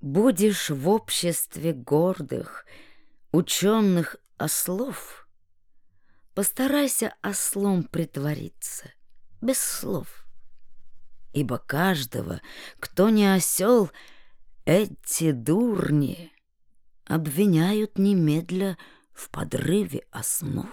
Будешь в обществе гордых, ученых ослов, Постарайся ослом притвориться, без слов. Ибо каждого, кто не осел, эти дурни Обвиняют немедля в подрыве основ.